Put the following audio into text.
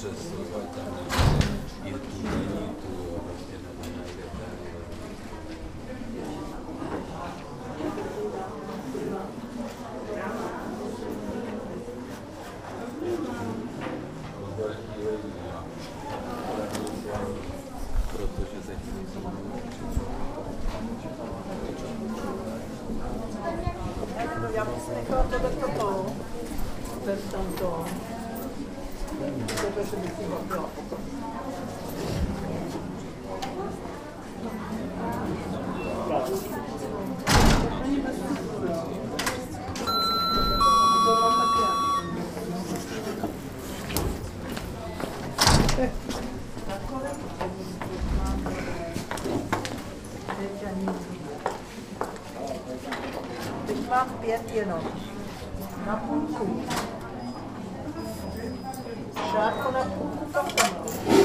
przesuwać tam na ile tu, ile tu, obecnie na pana ile tak. Ja bym z tego dodatkowo też tam do Ich mache Bärtier noch. Nach unten. Não, não, não.